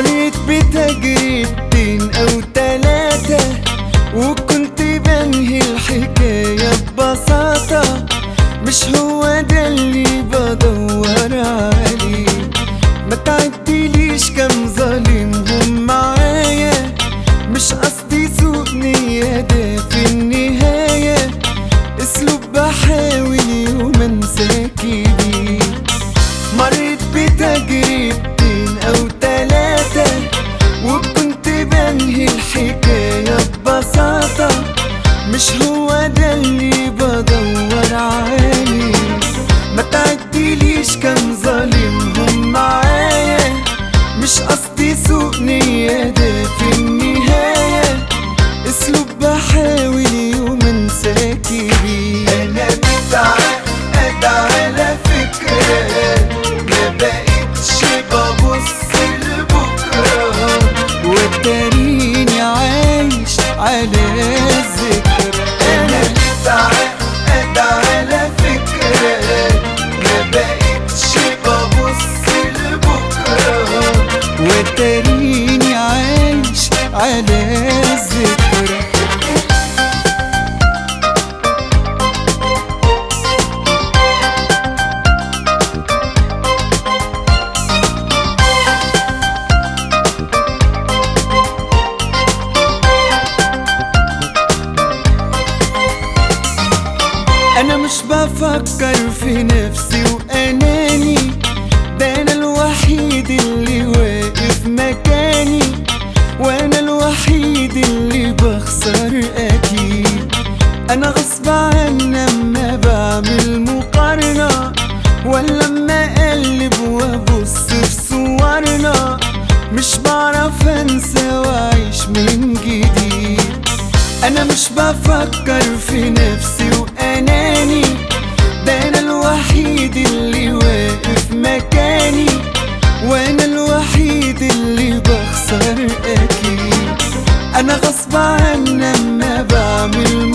مريت بتجربتين أو تلاتة وكنت بنهي الحكاية ببساطة. مش هو ده اللي بدور. على الذكرى أنا على فكرة ما بقتش لبكرة وتريني عايش على مش بفكر في نفسي وأناني. ده أنا الوحيد اللي واقف مكاني. وأنا الوحيد اللي بخسر أكيد. أنا غصب عني اما بعمل مقارنة. ولا أما أقلب وأبص في صورنا. مش بعرف أنسى وأعيش من جديد. أنا مش بفكر في نفسي واناني ده أنا الوحيد اللي واقف مكاني وأنا الوحيد اللي بخسر أكيد؟ أنا غصب عني أما بعمل